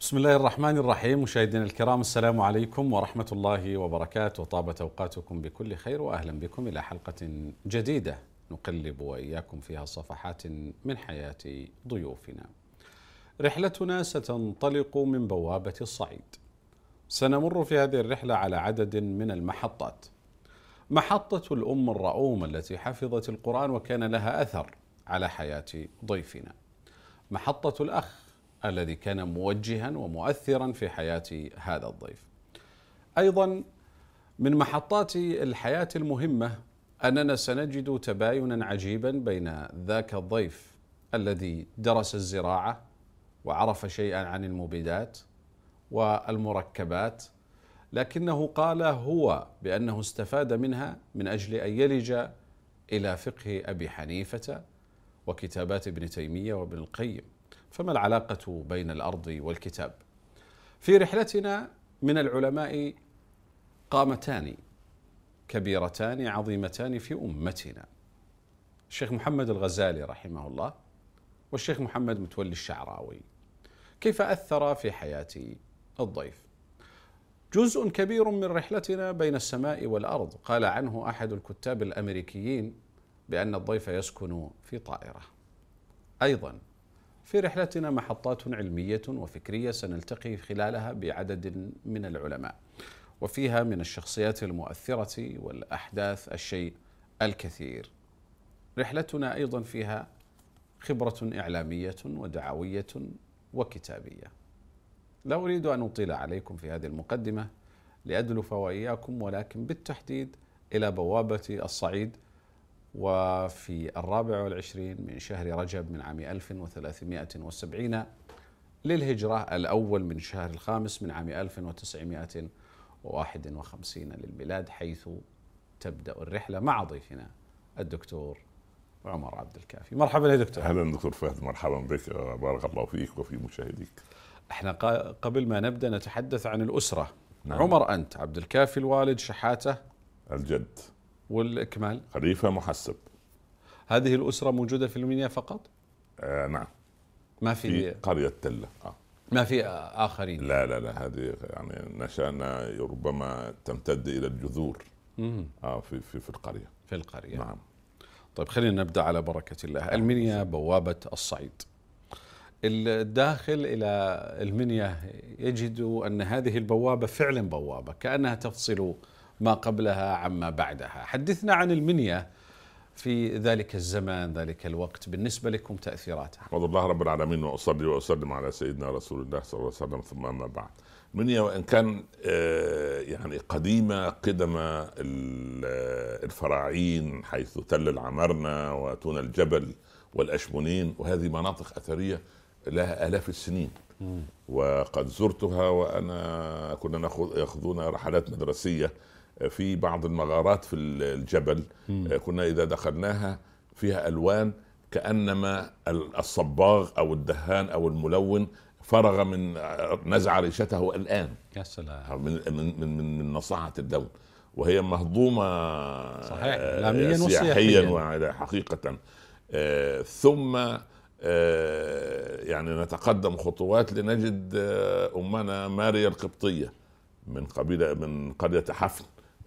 بسم الله الرحمن الرحيم مشاهدينا الكرام السلام عليكم ورحمة الله وبركاته طابت أوقاتكم بكل خير وأهلا بكم إلى حلقة جديدة نقلب وإياكم فيها صفحات من حياة ضيوفنا رحلتنا ستنطلق من بوابة الصعيد سنمر في هذه الرحلة على عدد من المحطات محطة الأم الرؤوم التي حفظت القرآن وكان لها أثر على حياة ضيفنا محطة الأخ الذي كان موجها ومؤثرا في حياة هذا الضيف. أيضا من محطات الحياة المهمة أننا سنجد تباينا عجيبا بين ذاك الضيف الذي درس الزراعة وعرف شيئا عن المبيدات والمركبات لكنه قال هو بأنه استفاد منها من أجل أن يلج إلى فقه أبي حنيفة وكتابات ابن تيمية وابن القيم فما العلاقة بين الأرض والكتاب؟ في رحلتنا من العلماء قامتان كبيرتان عظيمتان في أمتنا. الشيخ محمد الغزالي رحمه الله والشيخ محمد متولي الشعراوي. كيف أثر في حياة الضيف؟ جزء كبير من رحلتنا بين السماء والأرض. قال عنه أحد الكتاب الأمريكيين بأن الضيف يسكن في طائرة. أيضا في رحلتنا محطات علمية وفكرية سنلتقي خلالها بعدد من العلماء وفيها من الشخصيات المؤثرة والأحداث الشيء الكثير. رحلتنا أيضا فيها خبرة إعلامية ودعوية وكتابية. لا أريد أن أطيل عليكم في هذه المقدمة لأدلف وإياكم ولكن بالتحديد إلى بوابة الصعيد وفي الرابع والعشرين من شهر رجب من عام 1370 للهجرة الأول من شهر الخامس من عام 1951 للميلاد حيث تبدأ الرحلة مع ضيفنا الدكتور عمر عبد الكافي. مرحبا يا دكتور. أهلا دكتور فهد مرحبا بك بارك الله فيك وفي مشاهديك. إحنا قبل ما نبدأ نتحدث عن الأسرة. نعم. عمر أنت عبد الكافي الوالد شحاتة. الجد. والإكمال. خليفة محسب. هذه الأسرة موجودة في المنيا فقط؟ آه نعم. ما في, في قرية تلة. آه. ما في آخرين؟ لا لا لا هذه يعني نشأنا ربما تمتد إلى الجذور. آه في, في, في القرية. في القرية. نعم. طيب خلينا نبدأ على بركة الله. نعم. المنيا بوابة الصعيد. الداخل إلى المنيا يجد أن هذه البوابة فعلا بوابة كأنها تفصل ما قبلها عما بعدها. حدثنا عن المنيا في ذلك الزمان ذلك الوقت بالنسبة لكم تأثيراتها. أحمد الله رب العالمين وأصلي وأسلم على سيدنا رسول الله صلى الله عليه وسلم ثم أما بعد. منيا وإن كان آه، يعني قديمة قدم الفراعين حيث تل العمرنة وتون الجبل والأشمونين وهذه مناطق أثرية لها آلاف السنين. وقد زرتها وأنا كنا نأخذون رحلات مدرسية في بعض المغارات في الجبل. مم. كنا إذا دخلناها فيها ألوان كأنما الصباغ أو الدهان أو الملون فرغ من نزع ريشته الآن. يا سلام. من من من, من نصاعه اللون وهي مهضومة صحيح. سياحيا حقيقة. آه ثم آه يعني نتقدم خطوات لنجد آه أمنا ماريا القبطية من قبيلة من قرية حفن.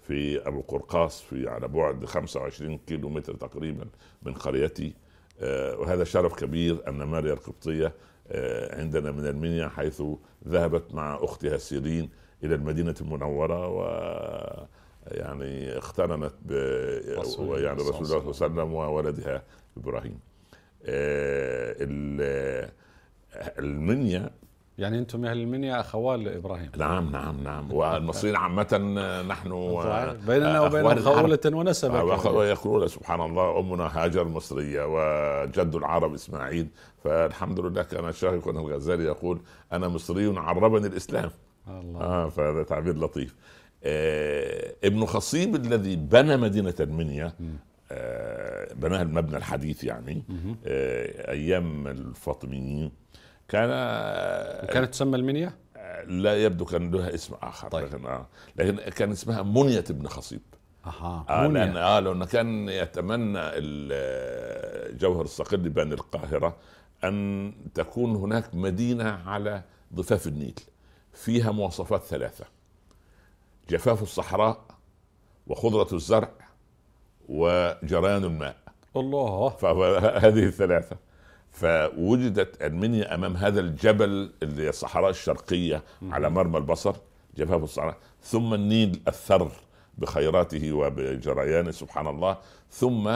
في أبو قرقاص في على بعد 25 كيلو متر تقريبا من قريتي. آه، وهذا شرف كبير أن ماريا القبطية آه، عندنا من المنيا حيث ذهبت مع أختها سيرين إلى المدينة المنورة و يعني اقترنت ب يعني رسول الله صلى الله عليه وسلم وولدها إبراهيم. آه، المنيا يعني أنتم أهل المنيا اخوال لابراهيم. نعم نعم نعم. والمصريين عامة نحن بيننا وبين خولة ونسبة ويقولون سبحان الله أمنا هاجر مصرية وجد العرب إسماعيل. فالحمد لله كان شيخنا الغزالي يقول أنا مصري عربني الإسلام. الله. آه فهذا تعبير لطيف. آه ابن خصيب الذي بنى مدينة المنيا آه بناها المبنى الحديث يعني آه أيام الفاطميين. كان كانت تسمى المنيا؟ لا يبدو كان لها اسم آخر طيب. لكن آه لكن كان اسمها منية ابن خصيب. أها آه لأن آه لأنه كان يتمنى جوهر الصقر بني القاهرة أن تكون هناك مدينة على ضفاف النيل فيها مواصفات ثلاثة جفاف الصحراء وخضرة الزرع وجريان الماء. الله. فهذه الثلاثة. فوجدت أرمينيا أمام هذا الجبل اللي هي الصحراء الشرقية على مرمى البصر جفاف الصحراء ثم النيل الثر بخيراته وبجريانه سبحان الله. ثم.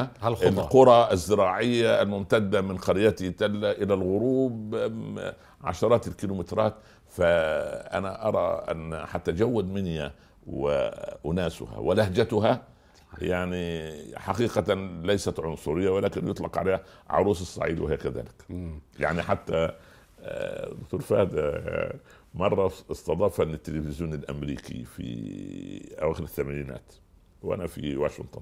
القرى الزراعية الممتدة من قريته تله إلى الغروب عشرات الكيلومترات. فأنا أرى أن حتى جو أرمينيا وأناسها ولهجتها يعني حقيقة ليست عنصرية ولكن يطلق عليها عروس الصعيد وهي كذلك. مم. يعني حتى آه، دكتور فهد آه، مرة استضافني التلفزيون الأمريكي في أواخر الثمانينات وأنا في واشنطن.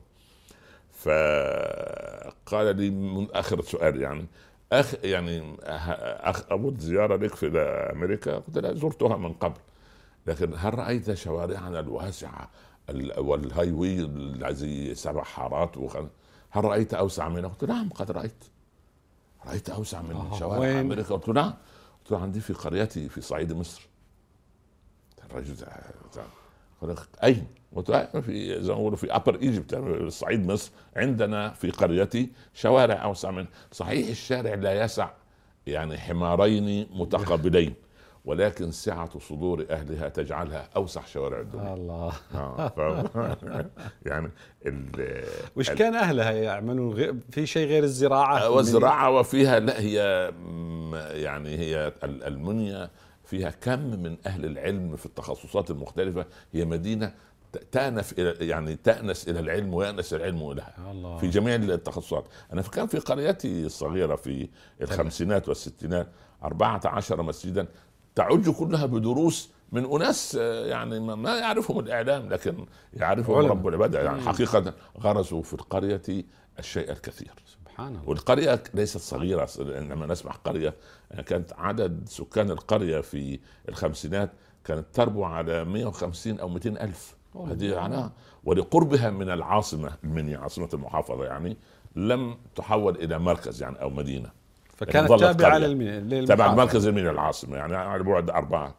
فقال لي من آخر سؤال يعني أخ يعني أخ أبد زيارة لك في أمريكا؟ قلت له زرتها من قبل لكن هل رأيت شوارعنا الواسعة ال- وال highway الذي سبع حارات وخ... هل رأيت أوسع منها؟ قلت نعم قد رأيت. رأيت أوسع من آه، شوارع وين؟ أمريكا. قلت نعم. قلت له عندي في قريتي في صعيد مصر. الرجل قال أين؟ قلت له في زي ما بيقولوا في أبر إيجيبت صعيد مصر. عندنا في قريتي شوارع أوسع من صحيح الشارع لا يسع يعني حمارين متقابلين. ولكن سعة صدور أهلها تجعلها أوسع شوارع الدنيا. الله. آه، ف... يعني ال... وش كان أهلها يعملون؟ غير في شيء غير الزراعة؟ والزراعة وفيها لا هي يعني هي ال- المنيا فيها كم من أهل العلم في التخصصات المختلفة. هي مدينة تأنف إلى يعني تأنس إلى العلم ويأنس العلم إليها الله. في جميع التخصصات. أنا كان في قريتي الصغيرة في الخمسينات والستينات أربعة عشر مسجدا تعج كلها بدروس من أناس آه، يعني ما- يعرفهم الإعلام لكن يعرفهم علماء. رب العباد يعني مم. حقيقة غرسوا في القرية الشيء الكثير سبحان الله والقرية ليست صغيرة عندما نسمع قرية كانت عدد سكان القرية في الخمسينات كانت تربو على 150 أو 200 ألف الله. هذه عناها ولقربها من العاصمة المنيا عاصمة المحافظة يعني لم تحول إلى مركز يعني أو مدينة فكانت ظلت تابعة. للمين تبع المركز من العاصمة يعني على بعد أربعة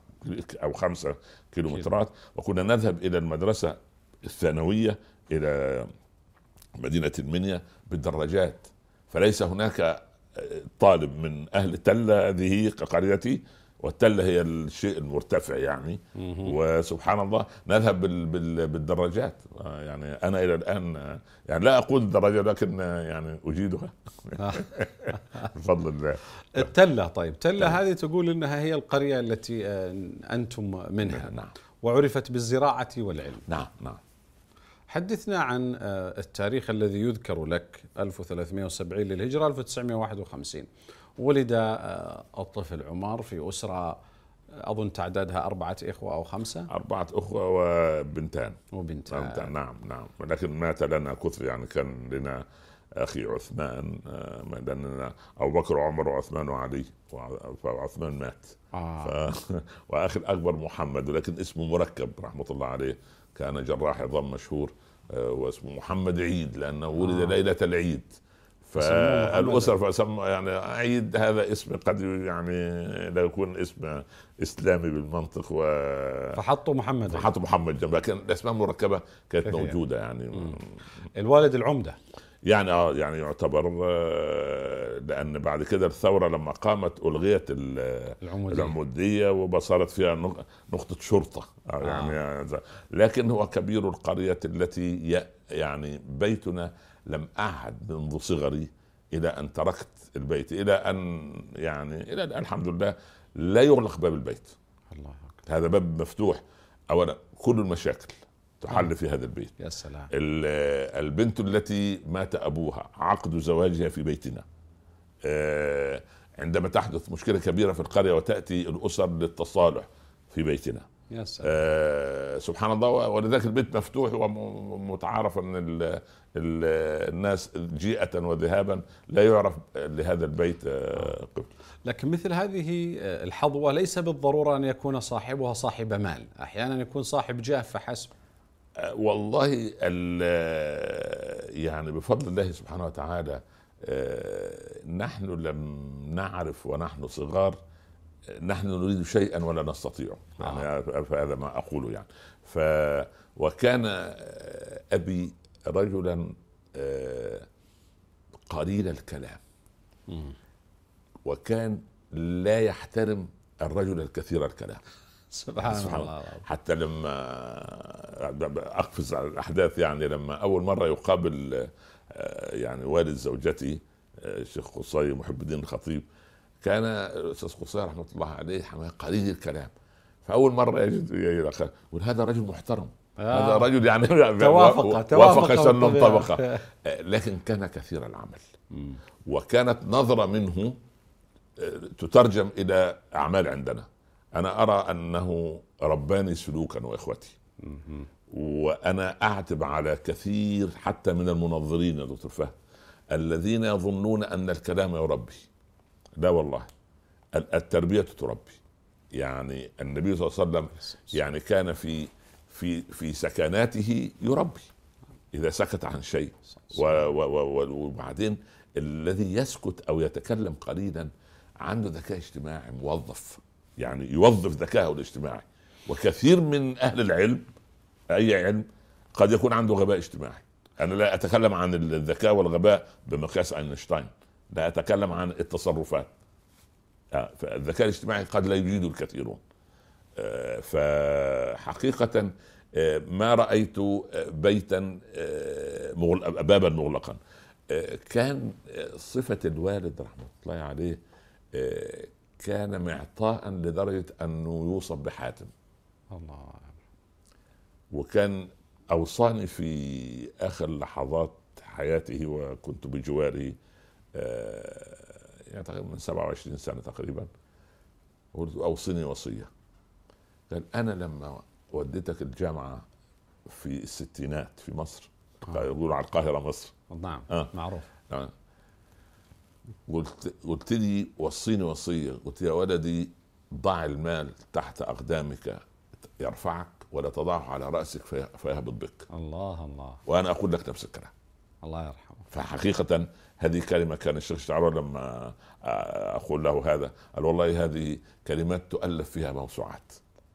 أو خمسة كيلومترات. وكنا نذهب إلى المدرسة الثانوية إلى مدينة المنيا بالدراجات. فليس هناك طالب من أهل تلة هذه قريتي والتلة هي الشيء المرتفع يعني. وسبحان الله نذهب بال بال بالدراجات آه، يعني أنا إلى الآن آه، يعني لا أقود الدراجة لكن آه، يعني أجيدها. بفضل الله. التلة طيب. تلة هذه تقول إنها هي القرية التي آه، أنتم منها. نعم. وعرفت بالزراعة والعلم. نعم نعم. حدثنا عن التاريخ الذي يذكر لك 1370 للهجرة 1951 ولد آه، الطفل عمر في أسرة آه، أظن تعدادها أربعة إخوة أو خمسة أربعة أخوة وبنتان وبنتان نعم نعم نعم ولكن مات لنا كثر يعني كان لنا أخي عثمان آه، لأننا أبو بكر وعمر وعثمان وعلي وع- فعثمان مات آه. ف... وأخي الأكبر محمد ولكن اسمه مركب رحمة الله عليه كان جراح عظام مشهور واسمه محمد عيد لأنه ولد آه. ليلة العيد. فالأسر فسموا يعني عيد هذا اسم قد يعني لا يكون اسم إسلامي بالمنطق و فحطوا محمد فحطوا محمد جنب لكن الأسماء المركبة كانت. موجودة يعني مم. الوالد العمدة يعني آه يعني يعتبر آه، لأن بعد كده الثورة لما قامت ألغيت ال- العمودية وبصرت فيها نق- نقطة شرطة آه. يعني لكن هو كبير القرية التي يعني بيتنا لم أعهد منذ صغري إلى أن تركت البيت إلى أن يعني إلى الآن الحمد لله لا يغلق باب البيت. الله أكبر. هذا باب مفتوح. أولا كل المشاكل تحل في هذا البيت. يا سلام. ال- البنت التي مات أبوها عقد زواجها في بيتنا. آه، عندما تحدث مشكلة كبيرة في القرية وتأتي الأسر للتصالح في بيتنا. آه، سبحان الله ولذلك البيت مفتوح ومتعارف ان ال ال الناس جيئة وذهابا لا يعرف لهذا البيت آه، قبل. لكن مثل هذه آه، الحظوة ليس بالضرورة أن يكون صاحبها صاحب مال. أحيانا يكون صاحب جاه فحسب. آه، والله ال- يعني بفضل الله سبحانه وتعالى نحن لم نعرف ونحن صغار نحن نريد شيئا ولا نستطيع. يعني آه. فهذا ما أقوله يعني. ف وكان أبي رجلا آه، قليل الكلام. وكان لا يحترم الرجل الكثير الكلام. سبحان, سبحان الله. حتى لما أقفز على الأحداث يعني لما أول مرة يقابل آه، يعني والد زوجتي الشيخ قصي محب الدين الخطيب كان الأستاذ قصي رحمة الله عليه قليل الكلام. فأول مرة يجد يقول هذا رجل محترم. آه. هذا رجل يعني توافق توافق سن طبقة. لكن كان كثير العمل. وكانت نظرة منه آه، تترجم إلى أعمال عندنا. أنا أرى أنه رباني سلوكا وإخوتي. وأنا أعتب على كثير حتى من المنظرين يا دكتور فهد. الذين يظنون أن الكلام يربي لا والله. التربية تربي. يعني النبي صلى الله عليه وسلم يعني كان في في في سكناته يربي. إذا سكت عن شيء. وبعدين الذي يسكت أو يتكلم قليلا عنده ذكاء اجتماعي موظف. يعني يوظف ذكاءه الاجتماعي. وكثير من أهل العلم أي علم قد يكون عنده غباء اجتماعي. أنا لا أتكلم عن الذكاء والغباء بمقياس أينشتاين. لا أتكلم عن التصرفات. آه، فالذكاء الاجتماعي قد لا يجيده الكثيرون. آه، فحقيقة آه، ما رأيت بيتا بابا مغلقا. كان صفة الوالد رحمة الله عليه كان معطاء لدرجة أنه يوصف بحاتم. الله. وكان أوصاني في آخر لحظات حياته وكنت بجواره يعني تقريبا من 27 سنة تقريبا قلت أوصني وصية. قال أنا لما وديتك الجامعة في الستينات في مصر آه. يقولوا على القاهرة مصر. نعم آه. معروف. آه. قلت قلت لي وصيني وصية. قلت يا ولدي ضع المال تحت أقدامك يرفعك ولا تضعه على رأسك فيهبط بك. الله الله. وأنا أقول لك نفس الكلام. الله يرحمه. فحقيقة هذه كلمة كان الشيخ شعراوي لما أقول له هذا قال والله هذه كلمات تؤلف فيها موسوعات.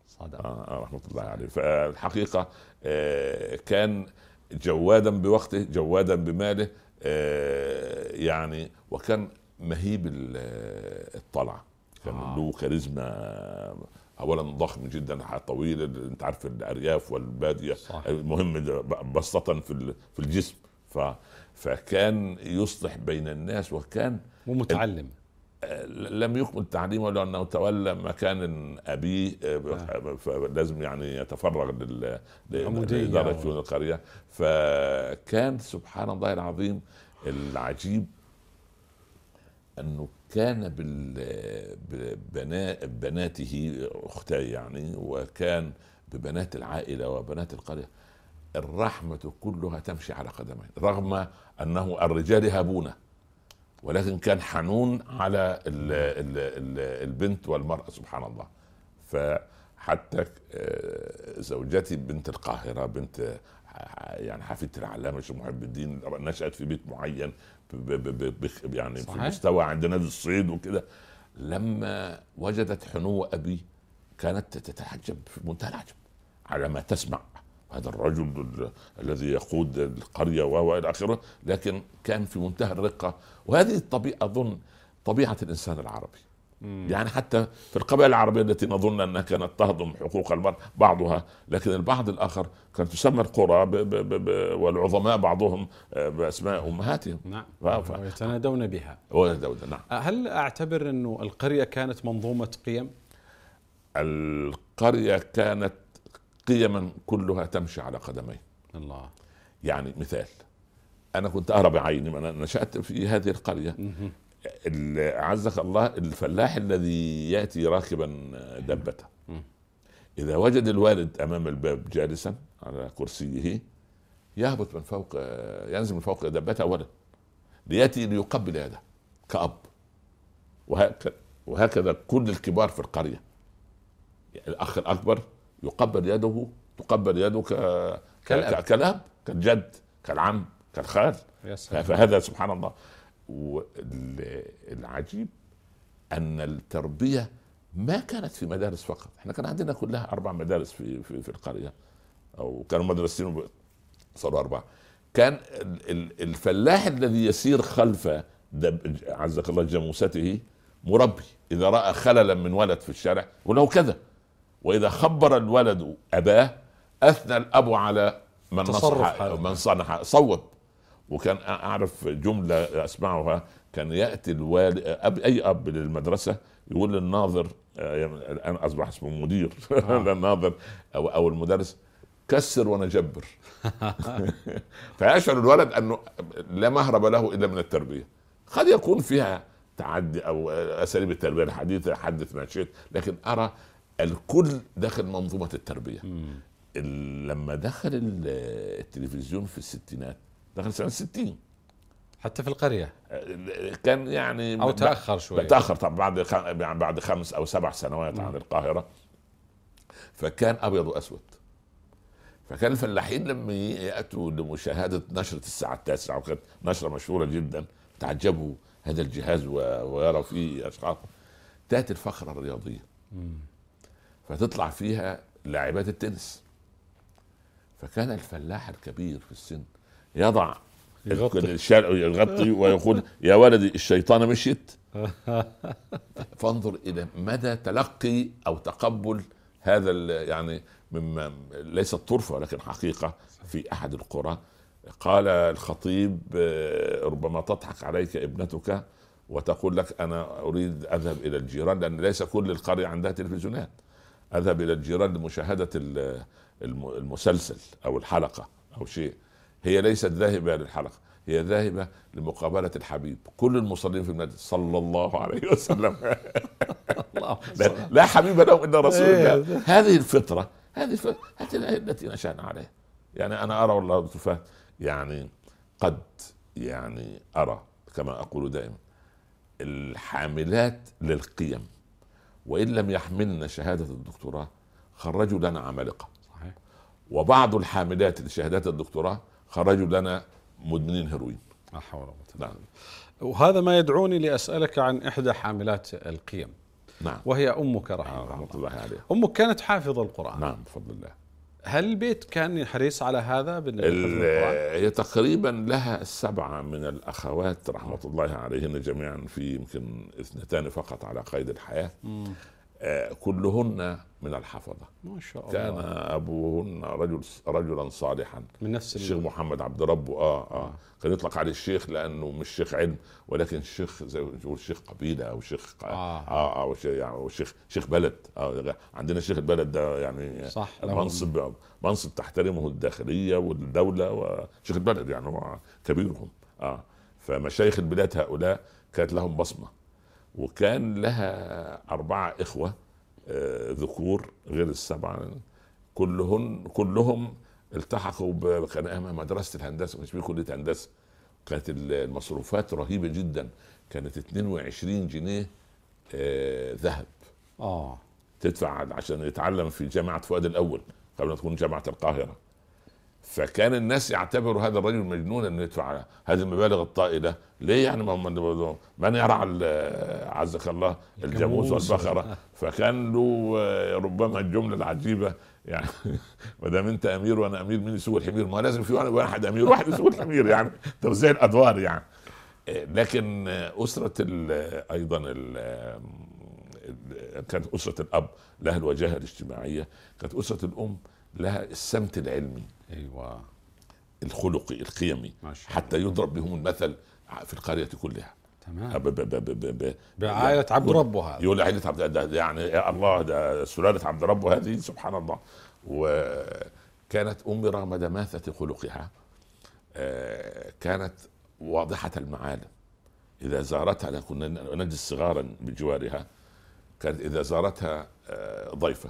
صدق آه،, آه رحمة الله عليه. فالحقيقة آه كان جوادا بوقته جوادا بماله آه يعني وكان مهيب الطلعة. كان آه. له كاريزما اولا ضخم جدا طويل أنت عارف الأرياف والبادية. صح. المهم بسطه في في الجسم. ف فكان يصلح بين الناس وكان ومتعلم. لم يكمل تعليمه لأنه تولى مكان أبيه فلازم يعني يتفرغ لإدارة شؤون القرية. فكان سبحان الله العظيم العجيب أنه كان ببناته أختي يعني وكان ببنات العائلة وبنات القرية. الرحمة كلها تمشي على قدمين رغم أنه الرجال يهابونه ولكن كان حنون على ال ال ال البنت والمرأة سبحان الله فحتى آه، زوجتي بنت القاهرة بنت يعني حفيدة العلامة الشيخ محب الدين نشأت في بيت معين يعني صحيح. في مستوى عند نادي الصيد وكده لما وجدت حنو أبي كانت تتعجب في منتهى العجب على ما تسمع هذا الرجل الذي يقود القرية وإلى آخره لكن كان في منتهى الرقة. وهذه الطبيعة أظن طبيعة الإنسان العربي. مم. يعني حتى في القبائل العربية التي نظن أنها كانت تهضم حقوق المرء بعضها لكن البعض الآخر كانت تسمى القرى ب ب ب والعظماء بعضهم آه، بأسماء أمهاتهم. نعم. ف... ويتنادون بها. ويتنادون نعم. هل أعتبر أنه القرية كانت منظومة قيم؟ القرية كانت قيما كلها تمشي على قدمين الله. يعني مثال أنا كنت ارى بعيني أنا نشأت في هذه القرية. عزك الله الفلاح الذي يأتي راكبا دبته. إذا وجد الوالد أمام الباب جالسا على كرسيه يهبط من فوق ينزل من فوق دبته اولا ليأتي ليقبل يده كأب. وهكذا كل الكبار في القرية. الأخ الأكبر يقبل يده تقبل يده ك... كالأب. كالأب كالجد كالعم كالخال. فهذا سبحان الله. والعجيب أن التربية ما كانت في مدارس فقط. إحنا كان عندنا كلها أربع مدارس في في, في القرية. أو كانوا مدرستين صاروا أربعة. كان الفلاح الذي يسير خلف عزك الله جاموسته مربي. إذا رأى خللا من ولد في الشارع يقول له كذا. وإذا خبر الولد أباه أثنى الأب على من نصح من صنع صوب وكان أعرف جملة أسمعها. كان يأتي الوالد أب أي أب للمدرسة يقول للناظر آه، الان أصبح اسمه مدير. آه. الناظر أو أو المدرس كسر ونجبر فيشعر الولد أنه لا مهرب له إلا من التربية. قد يكون فيها تعدي أو أساليب التربية الحديثه حدث ما شئت لكن أرى الكل داخل منظومة التربية. لما دخل التلفزيون في الستينات دخل سنة 60 حتى في القرية. كان يعني أو تأخر شوي. تأخر طبعا بعد يعني بعد خمس أو سبع سنوات عن القاهرة. فكان أبيض وأسود. فكان الفلاحين لما يأتوا لمشاهدة نشرة الساعة التاسعة وكانت نشرة مشهورة جدا تعجبوا هذا الجهاز ويرى فيه أشخاص. تأتي الفقره الرياضية. فتطلع فيها لاعبات التنس. فكان الفلاح الكبير في السن يضع يغطي. يغطي ويقول يا ولدي الشيطان مشيت. فانظر إلى مدى تلقي أو تقبل هذا يعني مما ليست طرفه ولكن حقيقة في أحد القرى. قال الخطيب آه، ربما تضحك عليك ابنتك وتقول لك أنا أريد أذهب إلى الجيران لأن ليس كل القرية عندها تلفزيونات. أذهب إلى الجيران لمشاهدة المسلسل أو الحلقة أو شيء. هي ليست ذاهبة للحلقة هي ذاهبة لمقابلة الحبيب. كل المصلين في المسجد صلى الله عليه وسلم. لا, لا حبيب لهم إلا رسول الله. إيه. هذه الفطرة هذه الفطرة هذه التي نشأنا عليها. يعني أنا أرى والله يعني قد يعني أرى كما أقول دائما الحاملات للقيم. وإن لم يحملن شهادة الدكتوراه خرجوا لنا عمالقة. صحيح. وبعض الحاملات لشهادات الدكتوراه خرجوا لنا مدمنين هيروين. لا حول ولا قوة نعم. وهذا ما يدعوني لأسألك عن إحدى حاملات القيم. نعم. وهي أمك رحمه الله, رحمة الله عليها. أمك كانت حافظة القرآن. نعم بفضل الله. هل البيت كان حريص على هذا هي تقريبا لها سبعة من الأخوات رحمة الله عليهن جميعا في يمكن اثنتان فقط على قيد الحياة. آه كلهن من الحفظة. ما شاء الله. كان أبوهن رجل رجلا صالحا. من نفس الشيخ محمد عبد ربه آه, آه. كان يطلق عليه الشيخ لأنه مش شيخ علم ولكن شيخ زي ما نقول شيخ قبيلة أو شيخ آه. آه, آه يعني شيخ شيخ بلد. آه عندنا شيخ البلد ده يعني صح منصب منصب تحترمه الداخلية والدولة وشيخ البلد يعني هو كبيرهم. آه فمشايخ البلاد هؤلاء كانت لهم بصمة. وكان لها أربعة إخوة آه، ذكور غير السبعة. كلهن كلهم التحقوا كان مدرسة الهندسة مش كلية هندسة. كانت المصروفات رهيبة جدا. كانت 22 جنيه آه ذهب. آه. تدفع عشان يتعلم في جامعة فؤاد الأول قبل ما تكون جامعة القاهرة. فكان الناس يعتبروا هذا الرجل مجنون إنه يدفع هذه المبالغ الطائلة. ليه يعني من يرعى عزك الله الجاموس والبقره فكان له آه، ربما الجملة العجيبة يعني ما دام أنت أمير وأنا أمير مين يسوق الحمير؟ ما لازم في واحد أمير واحد يسوق الحمير يعني توزيع الأدوار يعني. آه، لكن أسرة ال أيضا ال كانت أسرة الأب لها الوجاهة الاجتماعية. كانت أسرة الأم لها السمت العلمي. أيوه. الخلقي القيمي. حتى يضرب بهم المثل في القرية كلها. تمام. بعائلة عبد ربه هذا. يقول عائلة عبد يعني يا الله ده سلالة عبد ربه هذه سبحان الله. وكانت أمي رغم دماثة خلقها آه، كانت واضحة المعالم. إذا زارتها كنا نجلس صغارا بجوارها كانت إذا زارتها آه، ضيفة.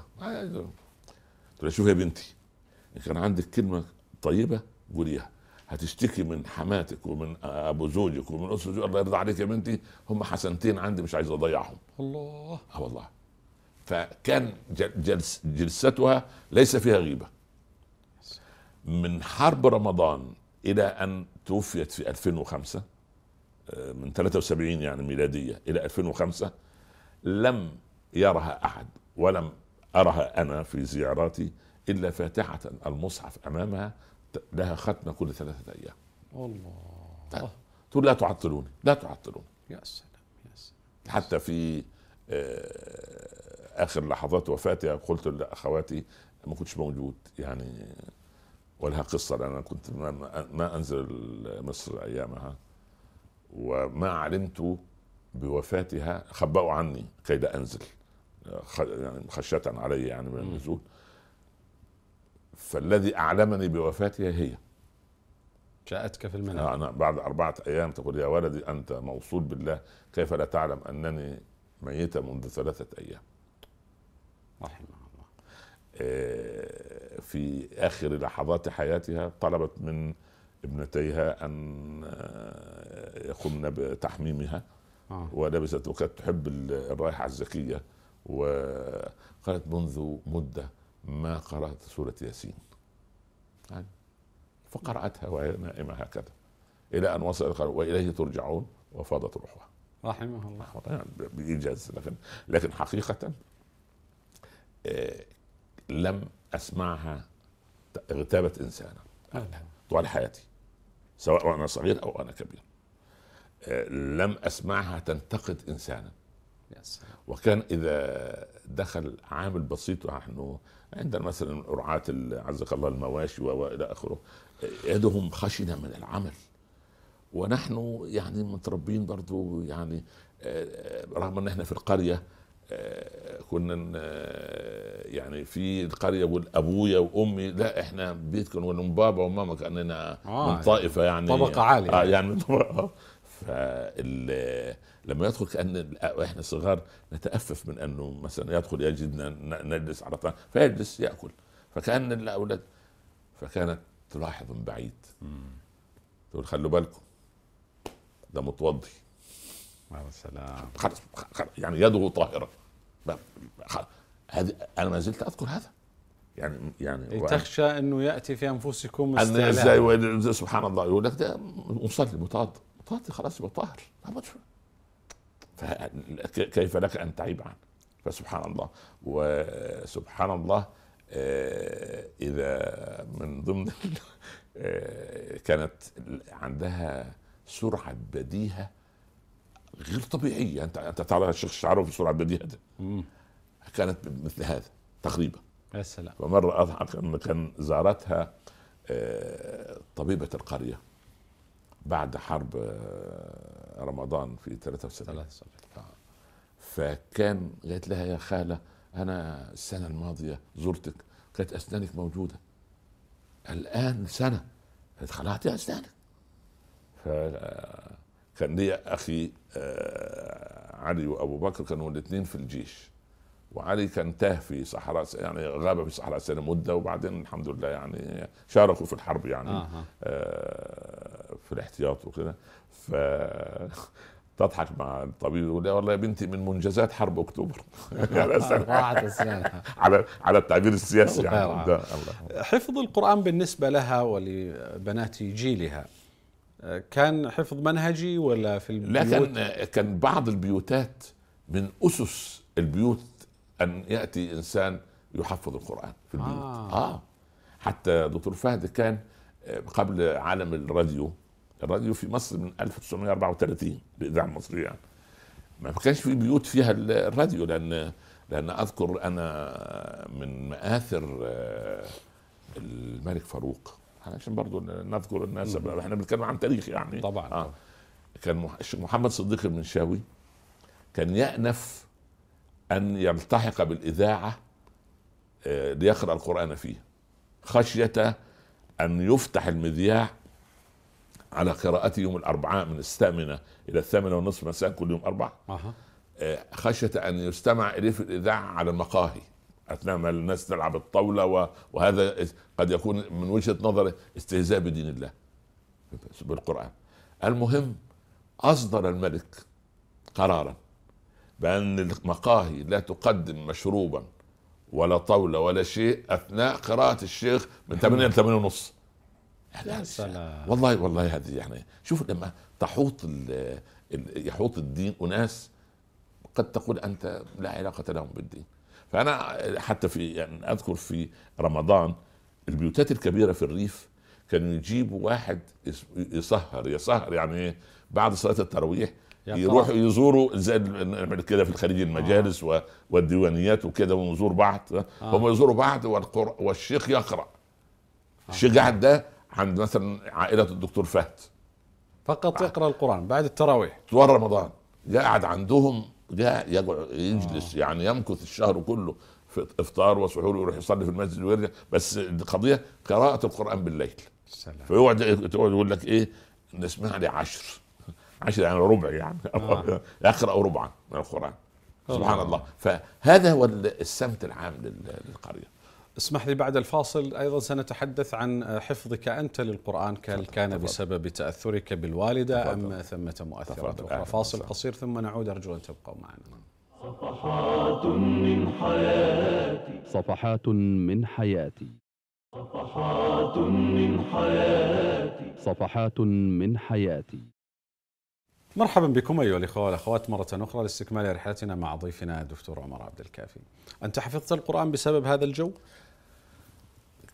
قلت شوف يا بنتي كان عندك كلمة طيبة قوليها. هتشتكي من حماتك ومن أبو زوجك ومن أسرة زوجك. الله يرضى عليك يا بنتي هم حسنتين عندي مش عايز أضيعهم. الله. آه والله. فكان جلس جلستها ليس فيها غيبة. من حرب رمضان إلى أن توفيت في 2005 آه، من 73 يعني ميلادية إلى 2005 لم يرها أحد ولم أرها أنا في زياراتي إلا فاتحة المصحف أمامها لها ختمه كل ثلاثة أيام. الله. تقول لا تعطلوني لا تعطلوني. يا سلام يا سلام. حتى في آه، آخر لحظات وفاتها قلت لأخواتي ما كنتش موجود يعني ولها قصة لأن كنت ما, ما أنزل مصر أيامها. وما علمت بوفاتها خبأوا عني كي لا أنزل. يعني خشية علي يعني من النزول. فالذي أعلمني بوفاتها هي. جاءتك في المنام أنا بعد أربعة أيام تقول يا ولدي أنت موصول بالله كيف لا تعلم أنني ميتة منذ ثلاثة أيام؟ رحمه الله. آه، في آخر لحظات حياتها طلبت من ابنتيها أن آه، يقمن بتحميمها. آه. ولبست وكانت تحب الرائحة الزكية. وقالت منذ مدة ما قرأت سورة ياسين. يعني فقرأتها وهي نائمة هكذا. إلى أن وصل وإليه ترجعون وفاضت روحها. رحمه الله. يعني بإيجاز. لكن لكن حقيقة آه، لم أسمعها اغتابت إنسانا. طوال حياتي. سواء وأنا صغير أو أنا كبير. آه، لم أسمعها تنتقد إنسانا. وكان إذا دخل عامل بسيط ونحن عندنا مثلا رعاة عزك الله المواشي وإلى آخره يدهم خشنة من العمل. ونحن يعني متربين برضو يعني آه، رغم إن إحنا في القرية آه، كنا آه، يعني في القرية يقول ابويا وأمي لا إحنا بيت كانوا من بابا وماما كأننا آه، من طائفة يعني. طبقة عالية. آه يعني من طبقه فال لما يدخل كأن إحنا صغار نتأفف من أنه مثلا يدخل يجدنا نجلس على طاولة فيجلس يأكل. فكأن الأولاد فكانت تلاحظ من بعيد. تقول خلوا بالكم ده متوضي. يا سلام خلاص خلاص، يعني يده طاهره هذه أنا ما زلت أذكر هذا. يعني يعني تخشى أنه يأتي في أنفسكم إزاي استعلاء سبحان الله يقول لك ده مصلي متوضي. متوضي خلاص يبقى طاهر. فكيف لك أن تعيب عنه؟ فسبحان الله. وسبحان الله آه، إذا من ضمن آه، كانت عندها سرعة بديهة غير طبيعية. أنت أنت تعرف الشيخ الشعراوي في سرعة بديهة ده. كانت مثل هذا تقريبا. يا سلام. أن كان زارتها آه، طبيبة القرية. بعد حرب آه، رمضان في 73 ثلاث صفر فكان قالت لها يا خالة أنا السنة الماضية زرتك كانت أسنانك موجودة. الآن سنة قالت خلعت أسنانك. فكان لي أخي آه، علي وأبو بكر كانوا الاثنين في الجيش. وعلي كان تاه في صحراء يعني غاب في صحراء سنة مدة وبعدين الحمد لله يعني شاركوا في الحرب يعني. آه. آه، في الاحتياط وكده. ف تضحك مع الطبيب يقول والله يا بنتي من منجزات حرب أكتوبر. على اسنانها على على التعبير السياسي يعني. الله حفظ القرآن بالنسبة لها ولبنات جيلها كان حفظ منهجي ولا في لا البيوت؟ كان كان بعض البيوتات من أسس البيوت أن يأتي إنسان يحفظ القرآن في البيوت. آه. آه, آه. حتى دكتور فهد كان قبل عالم الراديو الراديو في مصر من 1934 الاذاعه المصريه يعني ما كانش في بيوت فيها الراديو لأن لأن أذكر أنا من مآثر آه، الملك فاروق. عشان برضو نذكر الناس إحنا بنتكلم عن تاريخ يعني. طبعا آه. كان محمد صديق المنشاوي كان يأنف أن يلتحق بالإذاعة آه، ليقرأ القرآن فيه. خشية أن يفتح المذياع على قراءته يوم الأربعاء من الثامنة إلى الثامنة والنصف مساء كل يوم أربعة. أها. آه، خشية أن يستمع إليه في الإذاعة على المقاهي أثناء ما الناس تلعب الطاولة و- وهذا قد يكون من وجهة نظره استهزاء بدين الله. بالقرآن. المهم أصدر الملك قرارا بأن المقاهي لا تقدم مشروبا ولا طاولة ولا شيء أثناء قراءة الشيخ من 8 ل 8 ونص. يا سلام والله والله هذه يعني شوف لما تحوط ال- ال- يحوط الدين أناس قد تقول أنت لا علاقة لهم بالدين فأنا حتى في يعني أذكر في رمضان البيوتات الكبيرة في الريف كانوا يجيبوا واحد يسهر يسهر يعني إيه بعد صلاة التراويح يروحوا يزوروا زي نعمل كده في الخليج المجالس آه. والديوانيات وكده ونزور بعض آه. هم يزوروا بعض والشيخ يقرأ آه. الشيخ قاعد ده عند مثلا عائلة الدكتور فهد. فقط يقرأ القرآن بعد التراويح. طوال رمضان. قاعد عندهم جاء يقعد يجلس آه. يعني يمكث الشهر كله في إفطار وسحور ويروح يصلي في المسجد ويرجع. بس القضية قراءة القرآن بالليل. سلام. فيقعد يقول لك إيه؟ نسمع لي عشر. عشر يعني ربع يعني. آه. يقرأ ربعا من القرآن. سبحان الله. فهذا هو السمت العام للقرية. اسمح لي بعد الفاصل أيضا سنتحدث عن حفظك أنت للقرآن هل كان بسبب تأثرك بالوالدة أم ثمه مؤثرات أخرى فاصل قصير ثم نعود أرجو أن تبقوا معنا. صفحات من حياتي. صفحات من حياتي. صفحات من حياتي. صفحات من حياتي. مرحبا بكم أيها الإخوة والأخوات مرة أخرى لاستكمال رحلتنا مع ضيفنا الدكتور عمر عبد الكافي. أنت حفظت القرآن بسبب هذا الجو؟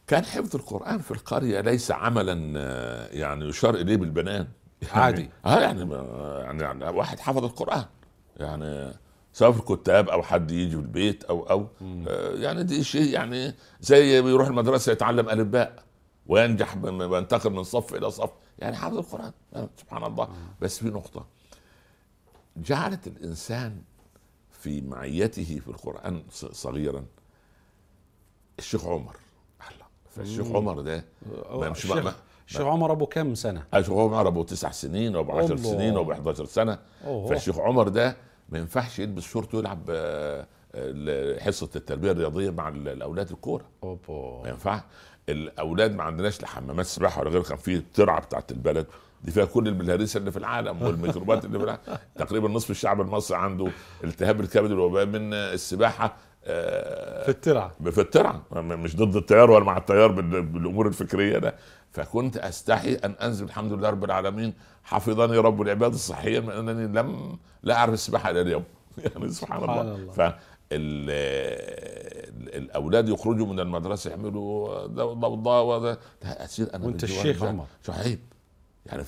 كان حفظ القرآن في القرية ليس عملا آه، يعني يشار إليه بالبنان. يعني عادي. آه يعني يعني, يعني واحد حفظ القرآن. يعني سواء في الكتاب أو حد يجي في البيت أو أو آه يعني دي شيء يعني زي بيروح المدرسة يتعلم ألف باء وينجح وينتقل من صف إلى صف. يعني حافظ القرآن. آه سبحان الله. بس في نقطة. جعلت الإنسان في معيته في القرآن صغيرا. الشيخ عمر. فالشيخ عمر ده ما مش الشيخ, الشيخ عمر أبو كم سنة؟ الشيخ عمر أبو تسع سنين أو ابو 10 سنين أو ابو 11 سنة. أوه. فالشيخ عمر ده ما ينفعش يلبس شورت ويلعب آه، حصه التربية الرياضية مع الأولاد الكورة. ما ينفع. الأولاد ما عندناش لا حمامات سباحة ولا غير كان في الترعه بتاعت البلد دي فيها كل الملاريس اللي في العالم والميكروبات اللي في العالم. تقريبا نصف الشعب المصري عنده التهاب الكبد والوباء من السباحة. في الترعة. في الترعة. مش ضد التيار ولا مع التيار بالأمور الفكرية ده. فكنت أستحي أن أنزل الحمد لله رب العالمين حفظني رب العباد الصحية من أنني لم لا أعرف السباحة إلى اليوم. يعني سبحان, سبحان الله, الله. ف الأولاد يخرجوا من المدرسة يعملوا ضوضاء اصير أنا وأنت الشيخ عمر. عيب يعني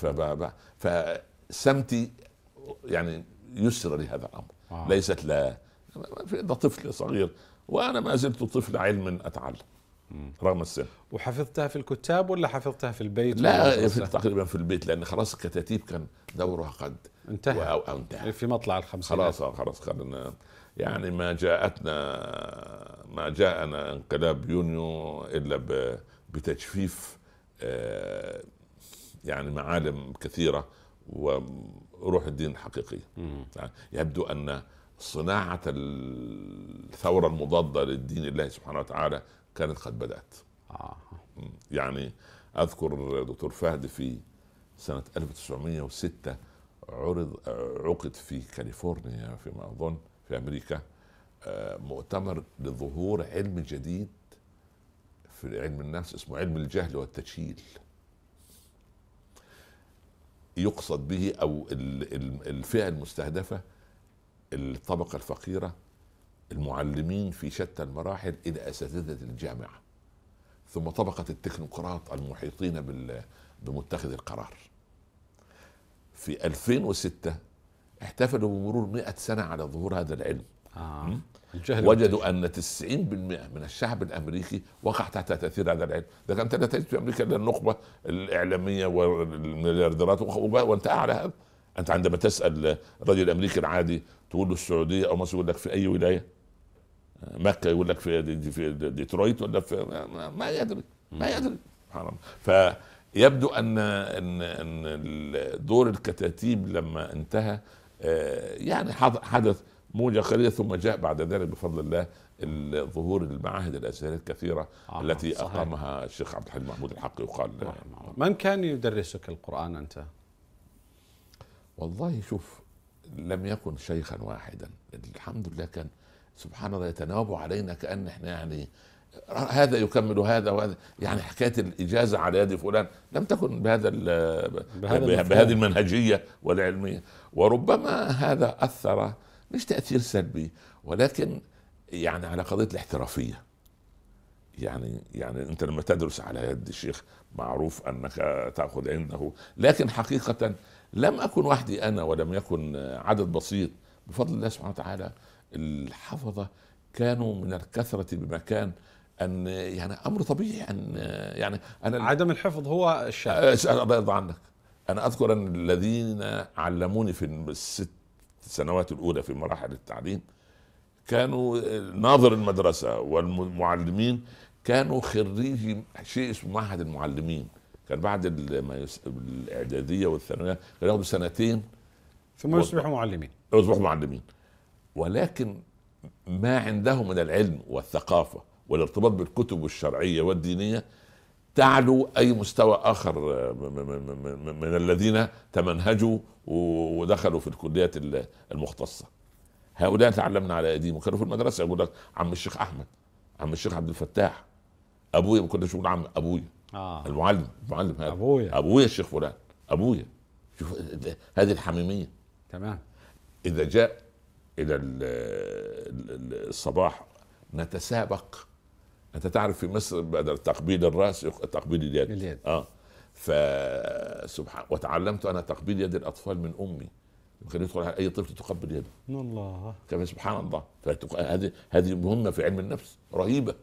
فسمتي يعني يسر لهذا الأمر. آه. ليست لا ده طفل صغير. وأنا ما زلت طفل علم أتعلم رغم السن. وحفظتها في الكتاب ولا حفظتها في البيت؟ لا في تقريبا في البيت لأن خلاص الكتاتيب كان دورها قد انتهى. أو, انتهى. في مطلع الخمسينات. خلاص خلاص خلنا يعني ما جاءتنا ما جاءنا انقلاب يونيو إلا بتجفيف آه، يعني معالم كثيرة وروح الدين الحقيقيه يعني يبدو أن صناعة الثورة المضادة للدين الله سبحانه وتعالى كانت قد بدأت. آه. يعني أذكر دكتور فهد في سنة 1906 عرض عقد في كاليفورنيا فيما أظن في أمريكا آه، مؤتمر لظهور علم جديد في علم النفس اسمه علم الجهل والتجهيل. يقصد به أو الفئة المستهدفة الطبقة الفقيرة المعلمين في شتى المراحل إلى أساتذة الجامعة ثم طبقة التكنوقراط المحيطين بمتخذ القرار. في 2006 احتفلوا بمرور 100 سنة على ظهور هذا العلم. آه. وجدوا أن 90% من الشعب الأمريكي وقع تحت تأثير هذا العلم، ده كانت لا تجد في أمريكا الا النخبه الإعلامية والمليارديرات وانتهى على هذا. أنت عندما تسأل الرجل الامريكي العادي تقول له السعودية أو مصر يقول لك في أي ولاية؟ مكة يقول لك في دي في ديترويت ولا في ما يدري ما يدري. سبحان الله. فيبدو أن أن أن دور الكتاتيب لما انتهى آه، يعني حدث موجة قليله ثم جاء بعد ذلك بفضل الله ظهور المعاهد الازهريه الكثيرة آه التي صحيح. أقامها الشيخ عبد الحليم محمود الحق يقال. من كان يدرسك القرآن أنت؟ والله شوف لم يكن شيخا واحدا. الحمد لله كان سبحان الله يتناوب علينا كأن إحنا يعني هذا يكمل هذا وهذا. يعني حكاية الإجازة على يد فلان لم تكن بهذا, بهذا بهذه المنهجية والعلمية. وربما هذا أثر مش تأثير سلبي ولكن يعني على قضية الاحترافية. يعني يعني أنت لما تدرس على يد الشيخ معروف أنك تأخذ عنده لكن حقيقة لم أكن وحدي أنا ولم يكن عدد بسيط. بفضل الله سبحانه وتعالى الحفظة كانوا من الكثرة بمكان أن يعني أمر طبيعي أن يعني أنا عدم الحفظ هو الشاذ الله يرضى عنك. أنا أذكر أن الذين علموني في الست سنوات الأولى في مراحل التعليم كانوا ناظر المدرسة والمعلمين كانوا خريجي شيء اسمه معهد المعلمين. كان بعد الإعدادية والثانوية كانوا ياخذوا سنتين ثم يصبحوا معلمين. يصبحوا معلمين. ولكن ما عندهم من العلم والثقافة والارتباط بالكتب الشرعية والدينية تعلو أي مستوى آخر من الذين تمنهجوا ودخلوا في الكليات المختصة. هؤلاء تعلمنا على ايديهم وكانوا في المدرسة يقول لك عم الشيخ أحمد عم الشيخ عبد الفتاح ابويا ما كناش نقول عم ابويا آه. المعلم المعلم هذا. أبويا. أبويا الشيخ فلان. أبويا. شوف هذه الحميمية. تمام. إذا جاء إلى الصباح نتسابق. أنت تعرف في مصر بدل تقبيل الرأس تقبيل اليد. اليد. آه. فسبحان وتعلمت أنا تقبيل يد الأطفال من أمي. يمكن يدخل على أي طفل تقبل يده. الله. كما سبحان الله. هذه هذه مهمة في علم النفس. رهيبة.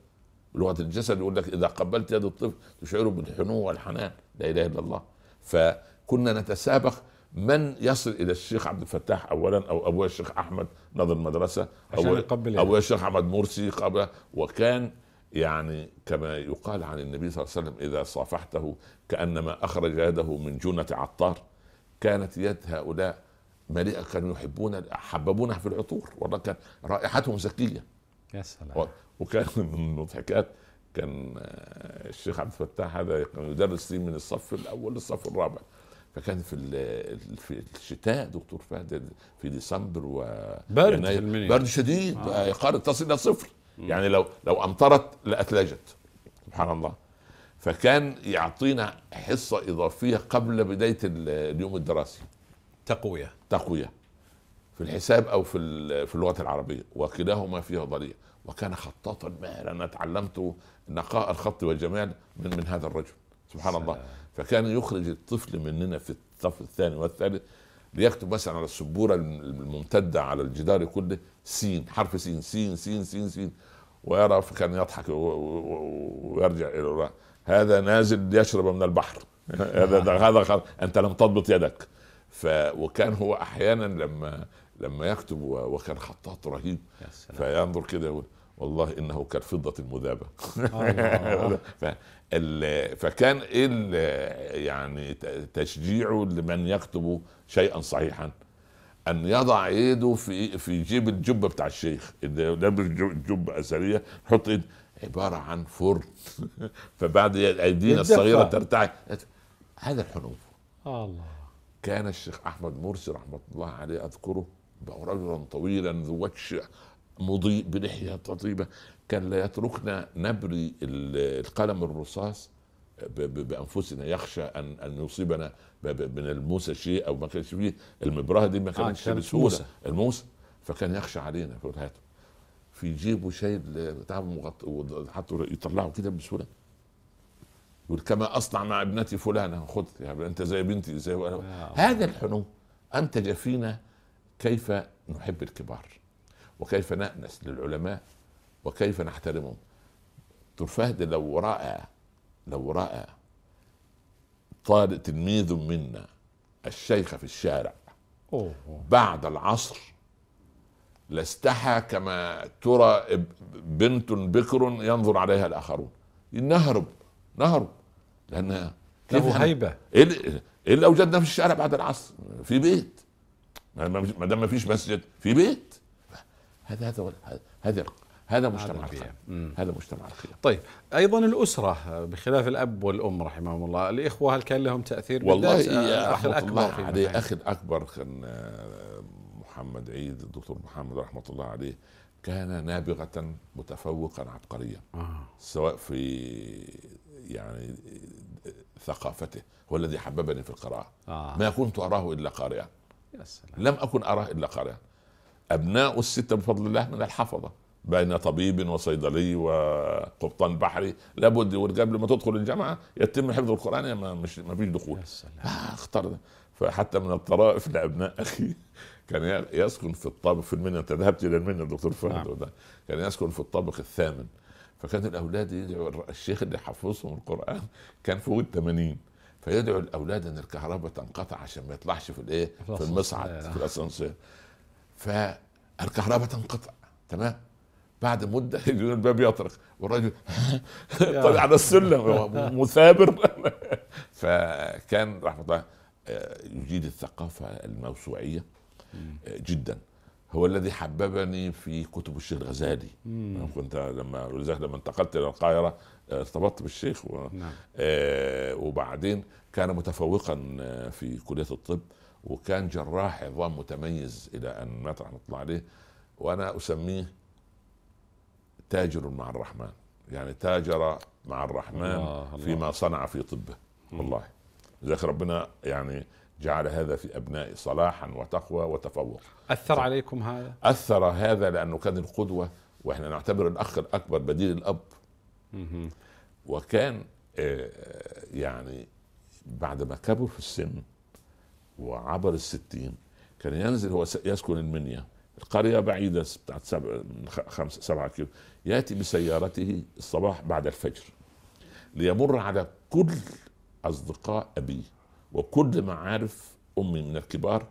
لغة الجسد يقول لك إذا قبلت يد الطفل تشعره بالحنو والحنان لا إله إلا الله. فكنا نتسابق من يصل إلى الشيخ عبد الفتاح اولا أو ابويا الشيخ أحمد ناظر المدرسة أو ابويا الشيخ أحمد مرسي قبل. وكان يعني كما يقال عن النبي صلى الله عليه وسلم إذا صافحته كأنما أخرج يده من جنه عطار كانت يد هؤلاء مليئة كانوا يحبون حببونها في العطور والله كان رائحتهم زكيه يا سلام. وكان من المضحكات كان الشيخ عبد الفتاح هذا يدرس لي من الصف الأول للصف الرابع. فكان في في الشتاء دكتور فهد في ديسمبر و برد برد شديد آه. يقارب تصل إلى صفر. يعني لو لو أمطرت لاثلجت سبحان الله. فكان يعطينا حصة إضافية قبل بداية اليوم الدراسي. تقوية. تقوية. في الحساب أو في في اللغة العربية. وكلاهما فيها ضليع. وكان خطاطا. ماهرا أنا تعلمت نقاء الخط والجمال من من هذا الرجل. سبحان سلام. الله فكان يخرج الطفل مننا في الصف الثاني والثالث ليكتب مثلا على السبورة الممتدة على الجدار كله سين حرف سين سين سين سين سين. ويرى فكان يضحك ويرجع إلى هذا نازل ليشرب من البحر. هذا هذا أنت لم تضبط يدك. ف وكان هو أحيانا لما لما يكتب وكان خطاط رهيب. فينظر كده يقول والله إنه كالفضه المذابة. فكان إيه يعني تشجيعه لمن يكتب شيئا صحيحا. أن يضع يده في في جيب الجبة بتاع الشيخ. لابس جبه اثريه يحط إيد عبارة عن فرن. فبعد ايدينا الصغيرة ترتعي. هذا الحنوف. الله. كان الشيخ أحمد مرسي رحمة الله عليه أذكره رجلا طويلا ذو وجه مضيء بلحية طيبه كان لا يتركنا نبري القلم الرصاص بأنفسنا. يخشى ان أن يصيبنا من الموسى شيء أو ما كانش فيه المبراه دي ما آه، كانتش آه بسهوله الموسى. فكان يخشى علينا فقلت هاته في جيبه شيء بتاع مغطى حطوا يطلعه كده بسهولة. يقول كما أصنع مع ابنتي فلانة. خذ يعني أنت زي بنتي زي آه. هذا الحنو. أنتج فينا كيف نحب الكبار؟ وكيف نأنس للعلماء؟ وكيف نحترمهم؟ دكتور فهد لو رأى لو رأى طالب تلميذ منا الشيخ في الشارع أوه. بعد العصر لاستحى كما ترى بنت بكر ينظر عليها الآخرون. نهرب نهرب. لأن له هيبة. إيه اللي اوجدنا في الشارع بعد العصر في بيت. ما دام ما فيش مسجد في بيت؟ هذا هذا هذا هذا مجتمع الخير هذا مجتمع الخير طيب أيضا الأسرة بخلاف الأب والأم رحمهم الله الإخوة هل كان لهم تأثير والله الاخ الأكبر عليه أخي الأكبر كان محمد عيد الدكتور محمد رحمة الله عليه كان نابغة متفوقا عبقريا آه. سواء في يعني ثقافته هو الذي حببني في القراءة. آه. ما كنت أراه إلا قارئا. يا سلام. لم أكن أراه إلا قارئا. أبناء الستة بفضل الله من الحفظة. بين طبيب وصيدلي وقبطان بحري. لابد قبل ما تدخل الجامعة يتم حفظ القرآن ما مش ما فيش دخول. آه اختار. ده فحتى من الطرائف لأبناء أخي. كان يسكن في الطابق في المنيا أنت ذهبت إلى المنيا دكتور فهد نعم. كان يسكن في الطابق الثامن. فكان الأولاد يدعوا الشيخ اللي حفظهم القرآن. كان فوق ال 80 فيدعو الأولاد إن الكهرباء تنقطع عشان ما يطلعش في الإيه؟ في المصعد في الأسانسير. فالكهرباء تنقطع تمام؟ بعد مدة الباب يطرق والرجل طلع على السلم مثابر. فكان رحمة الله آه، يجيد الثقافة الموسوعية آه، جدا. هو الذي حببني في كتب الشيخ الغزالي. كنت لما ولذلك لما انتقلت إلى القاهرة آه، ارتبطت بالشيخ و... نعم. آه وبعدين كان متفوقا آه، في كلية الطب وكان جراح عظام متميز إلى أن مات رحمه الله عليه وأنا أسميه تاجر مع الرحمن. يعني تاجر مع الرحمن الله فيما الله. صنع في طبه. والله. لذلك ربنا يعني جعل هذا في ابنائي صلاحا وتقوى وتفوق. أثر عليكم هذا؟ أثر هذا لأنه كان القدوة وإحنا نعتبر الأخ الأكبر بديل الأب. وكان آه، يعني بعد ما كبر في السن وعبر الستين كان ينزل هو يسكن المنيا. القرية بعيدة بتاعت سبع خمسة سبعة كيلو. يأتي بسيارته الصباح بعد الفجر ليمر على كل أصدقاء أبيه. وكل معارف أمي من الكبار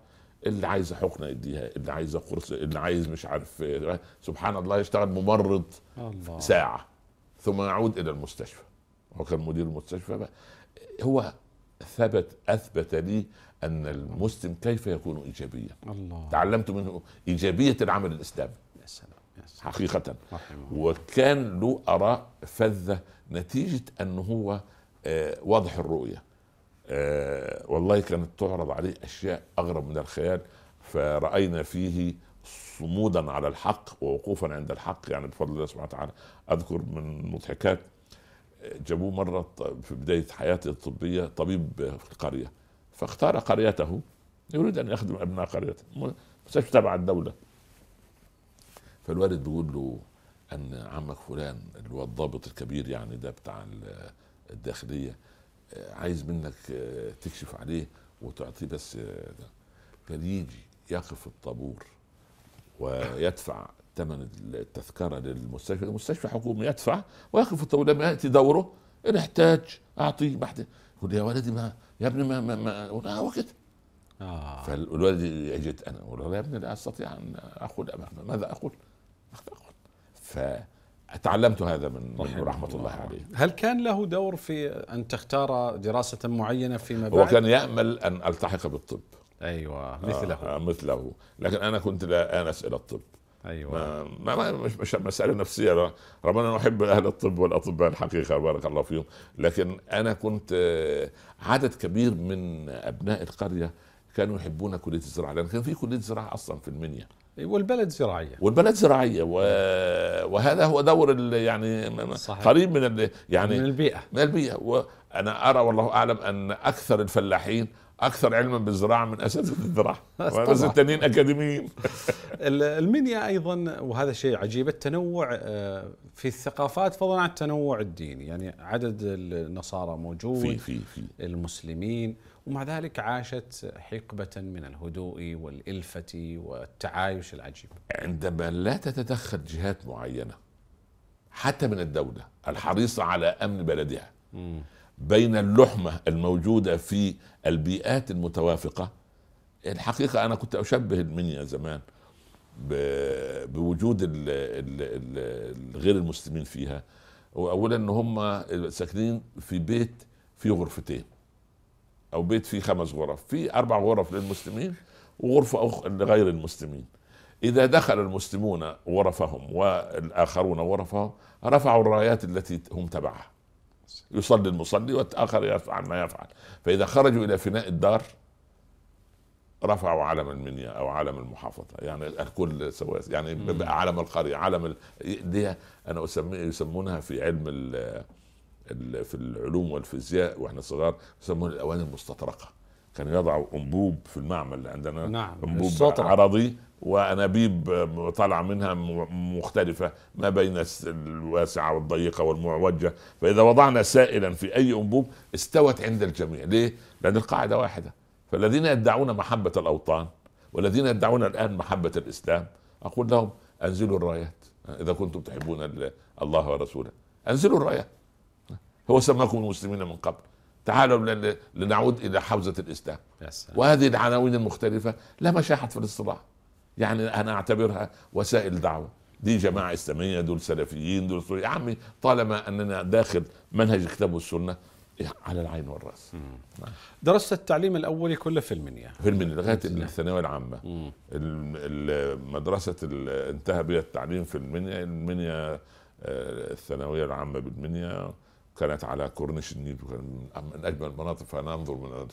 اللي عايزة حقنة يديها اللي عايزة قرص اللي عايز مش عارف سبحان الله يشتغل ممرض الله. ساعة ثم يعود إلى المستشفى. هو كان مدير المستشفى بقى. هو ثبت أثبت لي أن المسلم كيف يكون ايجابيا. الله. تعلمت منه إيجابية العمل الإسلامي. يا سلام حقيقة. وكان له آراء فذة نتيجة أنه هو آه، واضح الرؤية. آه والله كانت تعرض عليه أشياء أغرب من الخيال فرأينا فيه صمودا على الحق ووقوفا عند الحق. يعني بفضل الله سبحانه وتعالى أذكر من مضحكات جابوه مرة في بداية حياته الطبية طبيب في القرية فاختار قريته يريد أن يخدم أبناء قريته مستشفى تبع الدولة. فالوالد بيقول له أن عمك فلان اللي هو الضابط الكبير يعني ده بتاع الداخلية عايز منك آه، تكشف عليه وتعطيه بس آه، قال يجي يقف في الطابور ويدفع ثمن التذكرة للمستشفى المستشفى حكومي يدفع ويقف في الطابور لما يأتي دوره إن احتاج أعطيه محتاج يقول يا ولدي ما يا ابني ما ما, ما هو كده آه. فالولد يجد أنا أقول يا ابني لا أستطيع أن أقول ماذا أقول؟ ماذا أقول؟ ف تعلمت هذا من, من رحمة الله, الله. عليه. هل كان له دور في أن تختار دراسة معينة فيما بعد؟ هو كان يأمل أن ألتحق بالطب. أيوة مثله آه مثله. لكن أنا كنت لا آنس إلى الطب. أيوه. ما, ما مش, مش مسألة نفسية. ربنا نحب أهل الطب والأطباء الحقيقة بارك الله فيهم. لكن أنا كنت آه، عدد كبير من أبناء القرية كانوا يحبون كلية الزراعة لأن كان في كلية زراعة أصلا في المنيا. والبلد زراعية. والبلد زراعية و... وهذا هو دور يعني صحيح. قريب من يعني من البيئة. من البيئة. وأنا أرى والله أعلم أن أكثر الفلاحين أكثر علما بالزراعة من أساتذة الزراعة. بس التانيين اكاديميين المنيا أيضا وهذا شيء عجيب التنوع آه، في الثقافات فضلا عن التنوع الديني. يعني عدد النصارى موجود في في في. المسلمين. ومع ذلك عاشت حقبة من الهدوء والإلفة والتعايش العجيب. عندما لا تتدخل جهات معينة حتى من الدولة الحريصة على أمن بلدها بين اللحمة الموجودة في البيئات المتوافقة الحقيقة أنا كنت أشبه المنيا زمان بوجود غير المسلمين فيها. واولا ان هم ساكنين في بيت فيه غرفتين. أو بيت فيه خمس غرف في أربع غرف للمسلمين وغرفة أخرى لغير المسلمين. إذا دخل المسلمون غرفهم والآخرون غرفهم رفعوا الرايات التي هم تبعها. يصلي المصلي والآخر يفعل ما يفعل. فإذا خرجوا إلى فناء الدار رفعوا علم المنيا أو علم المحافظة. يعني الكل سوى يعني علم القرية علم ال... دي أنا أسمي يسمونها في علم ال... في العلوم والفيزياء وإحنا صغار يسمونها الاواني المستطرقة. كان يضع أنبوب في المعمل عندنا نعم أنبوب السطرة. عرضي وأنابيب طالعة منها مختلفة ما بين الواسعة والضيقة والمعوجة. فإذا وضعنا سائلا في أي أنبوب استوت عند الجميع. ليه؟ لأن القاعدة واحدة. فالذين يدعون محبة الأوطان والذين يدعون الآن محبة الإسلام أقول لهم أنزلوا الرايات. إذا كنتم تحبون ال- الله ورسوله أنزلوا الرايات. هو سماكم المسلمين من قبل. تعالوا لنعود إلى حوزة الإسلام. وهذه العناوين المختلفة لا مشاحة في الاصطلاح. يعني أنا أعتبرها وسائل دعوة. دي جماعة إسلامية دول سلفيين دول سوري. يا عمي طالما أننا داخل منهج الكتاب والسنة على العين والرأس. درست التعليم الاولي كله في المنيا في المنيا لغاية نعم. الثانوية العامة. مم. الم- ال- مدرسة ال- انتهى بها التعليم في المنيا المنيا آه، الثانوية العامة بالمنيا. كانت على كورنيش النيل من أجمل المناطق. فانا انظر من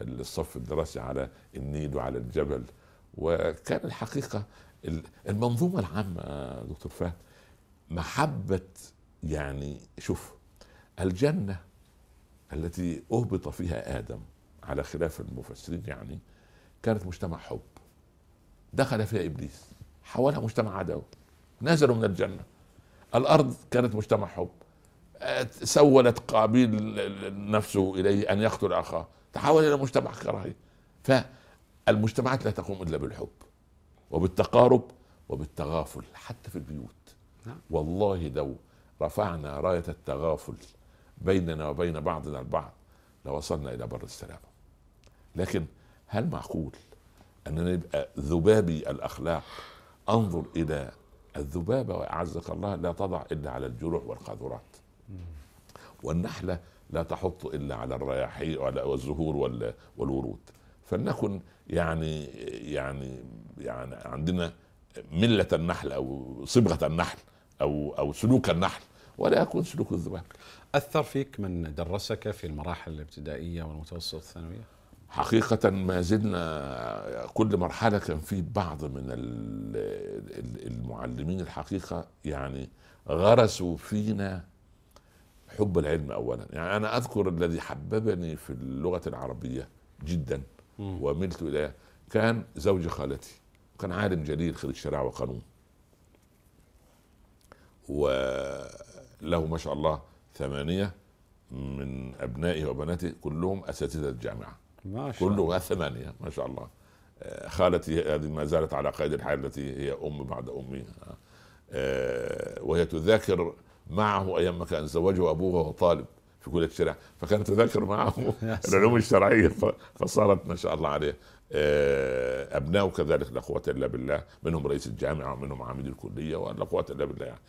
ال- الصف الدراسي على النيل وعلى الجبل. وكان الحقيقة ال- المنظومة العامة دكتور فهد محبة يعني شوف الجنة التي أهبط فيها آدم على خلاف المفسرين يعني كانت مجتمع حب. دخل فيها إبليس حولها مجتمع عداوه نزلوا من الجنة. الأرض كانت مجتمع حب. سولت قابيل نفسه إليه أن يقتل أخاه. تحول إلى مجتمع كراهيه فالمجتمعات لا تقوم إلا بالحب وبالتقارب وبالتغافل حتى في البيوت. نعم. والله لو رفعنا راية التغافل بيننا وبين بعضنا البعض لوصلنا إلى بر السلام. لكن هل معقول اننا نبقى ذبابي الأخلاق؟ أنظر إلى الذبابة وأعزك الله لا تضع إلا على الجروح والقاذورات. والنحلة لا تحط إلا على الرياحي والزهور وال- والورود. فلنكن يعني يعني يعني عندنا ملة النحل أو صبغة النحل أو أو سلوك النحل ولا يكون سلوك الذباب أثر فيك من درسك في المراحل الابتدائية والمتوسط الثانوية؟ حقيقة ما زلنا كل مرحلة كان في بعض من ال- ال- المعلمين الحقيقة يعني غرسوا فينا حب العلم أولا. يعني أنا أذكر الذي حببني في اللغة العربية جدا. وملت إليه كان زوج خالتي. كان عالم جليل خريج شريعة وقانون. وله ما شاء الله ثمانية من أبنائه وبناته كلهم أساتذة الجامعة. ما شاء الله. كلها ثمانية ما شاء الله. آه، خالتي هذه ما زالت على قيد الحياة التي هي أم بعد أمي. آه، وهي تذاكر معه أيام ما كان زوجه أبوه وهو طالب في كلية الشريعة. فكانت تذاكر معه. العلوم الشرعية. ف- فصارت ما شاء الله عليه آه، أبنائه كذلك لا قوة إلا بالله. منهم رئيس الجامعة ومنهم عميد الكلية ولا قوة إلا بالله. يعني.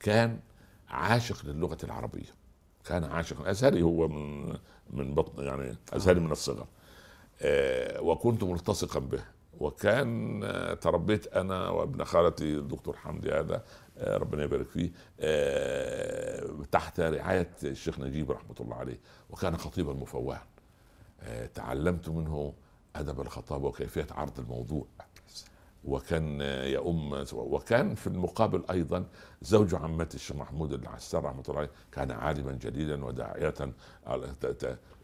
كان عاشق للغة العربية. كان عاشق. أزهري هو من من بطن يعني أزهري من الصغر. آه، وكنت ملتصقا به. وكان آه، تربيت أنا وابن خالتي الدكتور حمدي هذا آه، ربنا يبارك فيه آه، تحت رعاية الشيخ نجيب رحمة الله عليه وكان خطيبا مفوها. تعلمت منه أدب الخطابه وكيفية عرض الموضوع. وكان يؤم وكان في المقابل أيضا زوج عمتي الشيخ محمود العسار رحمة الله عليه كان عالما جليلا وداعية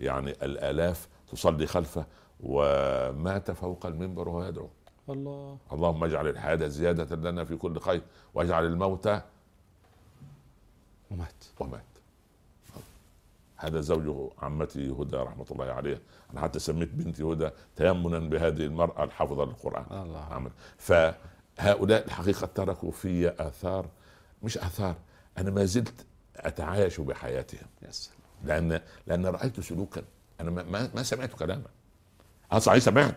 يعني الآلاف تصلي خلفه. ومات فوق المنبر وهو يدعو الله. اللهم اجعل الحياة زيادة لنا في كل خير واجعل الموت ومات. ومات. هذا زوج عمتي هدى رحمة الله عليها. أنا حتى سميت بنتي هدى تيمنا بهذه المرأة الحافظة للقرآن. الله. عمل فهؤلاء الحقيقة تركوا في آثار مش آثار أنا ما زلت أتعايش بحياتهم. يا سلام. لأن لأن رأيت سلوكا. أنا ما, ما, سمعت كلاما صحيح سمعت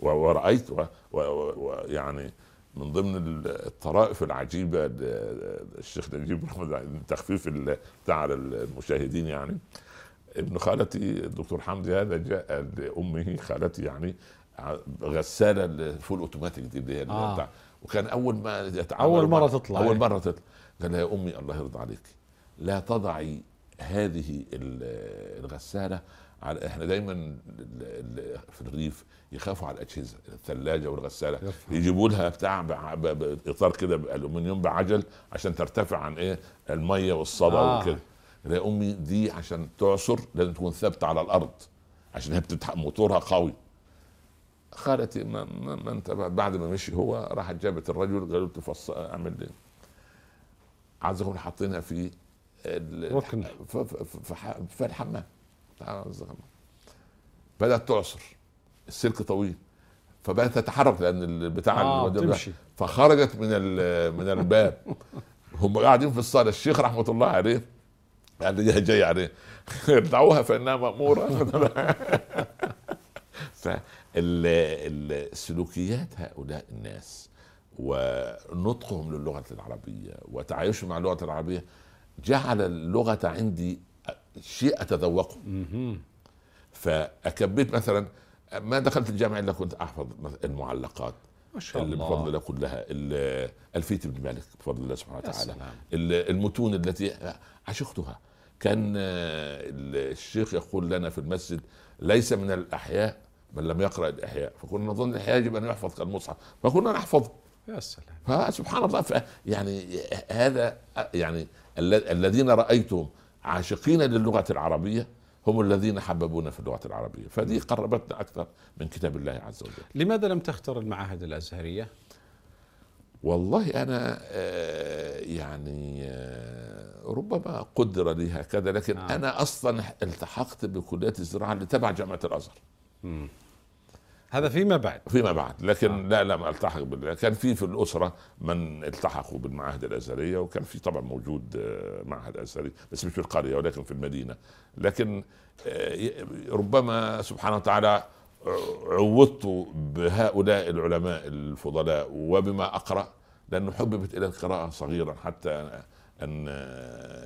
و- ورأيت ويعني يعني من ضمن ال- الطرائف العجيبة ل- الشيخ نجيب عليه، تخفيف بتاع على المشاهدين يعني ابن خالتي الدكتور حمدي هذا جاء لأمه خالتي يعني غسالة الفول أوتوماتيك دي اللي هي آه. بتاع وكان أول ما يتعامل أول مرة تطلع أول إيه. مرة تطلع قال لها يا أمي الله يرضى عليك لا تضعي هذه ال- الغسالة على إحنا دايما ال- ال- في الريف يخافوا على الأجهزة الثلاجة والغسالة. يجيبوا لها بتاع باطار كده بألومنيوم بعجل عشان ترتفع عن إيه المية والصدى آه. وكده قال يا أمي دي عشان تعصر لازم تكون ثابتة على الأرض عشان هي بتتح... موتورها قوي قالت ما, ما, ما أنت بعد ما مشي هو راحت جابت الرجل قالوا له. أعمل لي عايز أقول حاطينها في ركن في, في, في الحمام بدأت تعصر. السلك طويل. فبدات تتحرك لأن البتاع آه تمشي. فخرجت من من الباب. هم قاعدين في الصالة. الشيخ رحمة الله عليه قال لي جاي عليه دعوها فإنها مأمورة. فالسلوكيات هؤلاء الناس ونطقهم للغة العربية وتعايشهم مع اللغة العربية جعل اللغة عندي شيء أتذوقه. فاكبيت مثلا ما دخلت الجامعة إلا كنت أحفظ المعلقات ما شاء اللي الله. بفضل الله كلها الفيت بن مالك بفضل الله سبحانه وتعالى. المتون التي عشقتها. كان الشيخ يقول لنا في المسجد ليس من الأحياء من لم يقرأ الأحياء. فكنا نظن الأحياء يجب أن يحفظ كالمصحف. فكنا نحفظه يا سلام. فسبحان الله يعني هذا يعني الذين رأيتهم عاشقين للغة العربية هم الذين حببونا في اللغة العربية. فدي قربتنا أكثر من كتاب الله عز وجل. لماذا لم تختر المعاهد الأزهرية؟ والله أنا آه، يعني آه، ربما قدر لي هكذا لكن آه. أنا أصلا التحقت بكلية الزراعة اللي تبع جامعة الأزهر. هذا فيما بعد. فيما بعد. لكن آه. لا لم ألتحق بال... كان في في الأسرة من التحقوا بالمعاهد الأزهرية وكان في طبعا موجود آه، معهد أزهري بس مش في القرية ولكن في المدينة. لكن آه، ربما سبحانه وتعالى عوضت بهؤلاء العلماء الفضلاء وبما أقرأ لأنه حببت إلى القراءة صغيرا حتى أن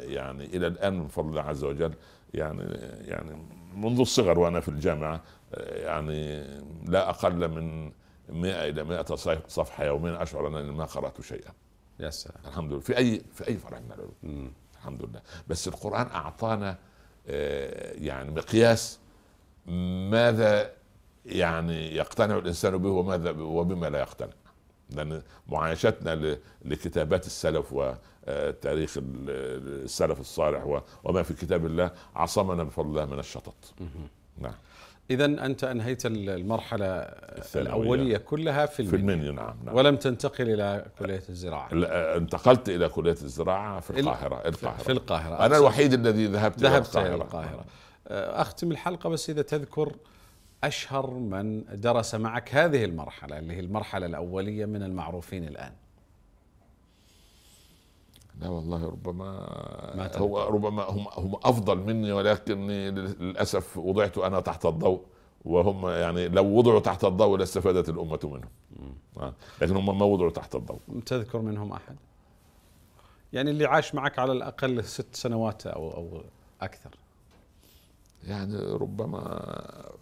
يعني إلى الآن من فضل الله عز وجل يعني يعني منذ الصغر وأنا في الجامعة يعني لا أقل من 100 إلى 100 صفحة يوميا أشعر أنني ما قرأت شيئا. يا سلام. الحمد لله. في اي في أي فرع من العلوم الحمد لله. بس القرآن أعطانا آه، يعني مقياس ماذا يعني يقتنع الإنسان به وماذا وبما لا يقتنع. لأن معايشتنا لكتابات السلف وتاريخ السلف الصالح وما في كتاب الله عصمنا بفضل الله من الشطط. نعم. اذا أنت أنهيت المرحلة الأولية كلها في المنيو, في المنيو نعم, نعم. ولم تنتقل إلى كلية الزراعة. انتقلت إلى كلية الزراعة في القاهرة القاهرة. في القاهرة. أنا الوحيد الذي ذهبت ذهبت إلى القاهرة, القاهرة. أختم الحلقة بس إذا تذكر أشهر من درس معك هذه المرحلة اللي هي المرحلة الأولية من المعروفين الآن. لا والله ربما ما هو ربما هم هم أفضل مني ولكني للأسف وضعت أنا تحت الضوء وهم يعني لو وضعوا تحت الضوء لاستفادت الأمة منهم. آه. لكن هم ما وضعوا تحت الضوء. تذكر منهم أحد؟ يعني اللي عاش معك على الأقل ست سنوات أو أو أكثر. يعني ربما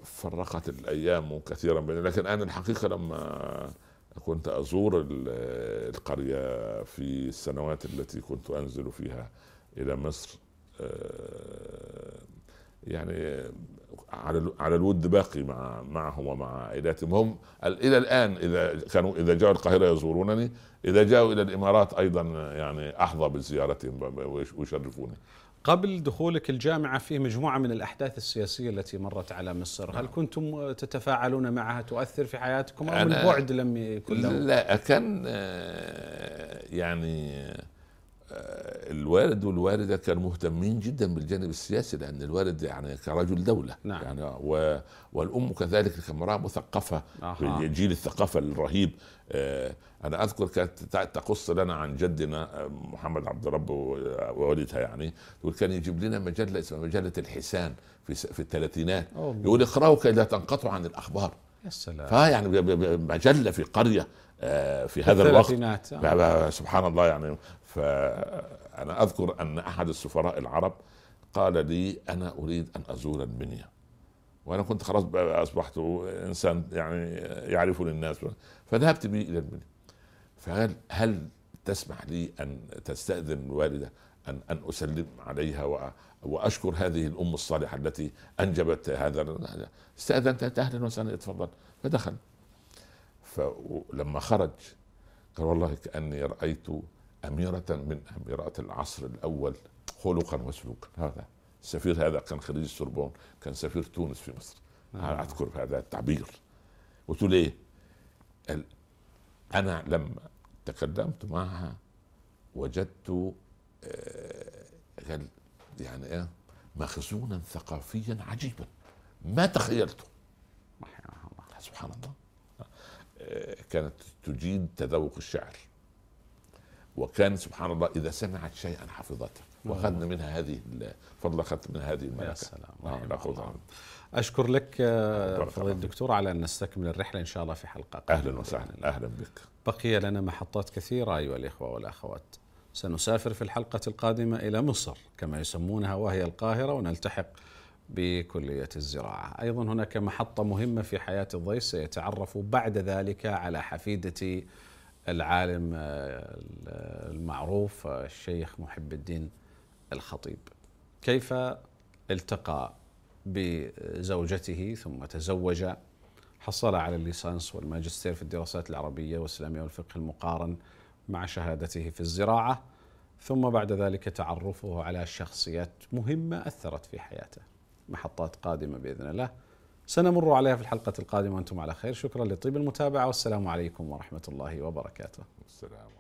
فرقت الأيام كثيرا بين لكن أنا الحقيقة لما كنت أزور القرية في السنوات التي كنت أنزل فيها إلى مصر آه، يعني على على الود باقي مع معهم ومع عائلاتهم. هم إلى الآن إذا كانوا إذا جاءوا القاهرة يزورونني إذا جاءوا إلى الإمارات أيضا يعني أحظى بزيارتهم ويشرفوني. قبل دخولك الجامعة في مجموعة من الأحداث السياسية التي مرت على مصر هل نعم. كنتم تتفاعلون معها تؤثر في حياتكم أو من بعد لم يكن لا كان آه، يعني الوالد والوالدة كانوا مهتمين جدا بالجانب السياسي لأن الوالد يعني كرجل دولة. نعم. يعني و والأم كذلك كامرأة مثقفة في جيل الثقافة الرهيب. آه، أنا أذكر كانت تقص لنا عن جدنا محمد عبد رب ووالدها يعني. يقول كان يجيب لنا مجلة اسمها مجلة الحسان في في الثلاثينات. يقول اقرأوا كي لا تنقطعوا عن الأخبار. يا سلام. فيعني مجلة في قرية آه، في هذا الوقت. آه. سبحان الله يعني. فأنا أذكر أن أحد السفراء العرب قال لي أنا أريد أن أزور المنيا. وأنا كنت خلاص أصبحت إنسان يعني يعرفني الناس. فذهبت به إلى المنيا. فقال هل تسمح لي أن تستأذن الوالدة ان أن أسلم عليها وأشكر هذه الأم الصالحة التي أنجبت هذا؟ استأذنت أهلا وسهلا. اتفضل. فدخل. فلما خرج قال والله كأني رأيت أميرة من أميرات العصر الأول خلقا وسلوكا. هذا السفير هذا كان خريج السوربون كان سفير تونس في مصر. أذكر هذا التعبير. قلت له ليه؟ أنا لما تكلمت معها وجدت آه، يعني إيه؟ مخزونا ثقافيا عجيبا. ما تخيلته. سبحان الله. آه، كانت تجيد تذوق الشعر. وكان سبحان الله إذا سمعت شيئا حفظته. وأخذنا منها هذه فضل أخذت من هذه الملكة. يا سلام آه أشكر لك آه، فضيلة الدكتور على أن نستكمل الرحلة إن شاء الله في حلقة أهلا وسهلا. أهلا بك. بقي لنا محطات كثيرة أيها الإخوة والأخوات. سنسافر في الحلقة القادمة إلى مصر كما يسمونها وهي القاهرة ونلتحق بكلية الزراعة. أيضا هناك محطة مهمة في حياة الضيف سيتعرف بعد ذلك على حفيدة العالم آه، المعروف الشيخ محب الدين الخطيب. كيف التقى بزوجته ثم تزوج؟ حصل على الليسانس والماجستير في الدراسات العربية والإسلامية والفقه المقارن مع شهادته في الزراعة ثم بعد ذلك تعرفه على شخصيات مهمة أثرت في حياته محطات قادمة بإذن الله. سنمر عليها في الحلقة القادمة. وأنتم على خير. شكرا لطيب المتابعة. والسلام عليكم ورحمة الله وبركاته. السلام